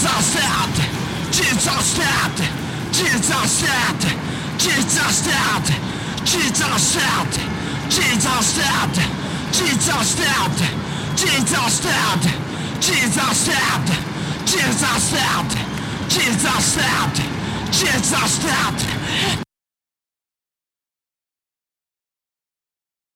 Jesus stabbed, Jesus stabbed, Jesus stabbed, Jesus stabbed, Jesus stabbed, Jesus stabbed, Jesus stabbed, Jesus stabbed, Jesus stabbed, Jesus stabbed, Jesus stabbed, Jesus stabbed.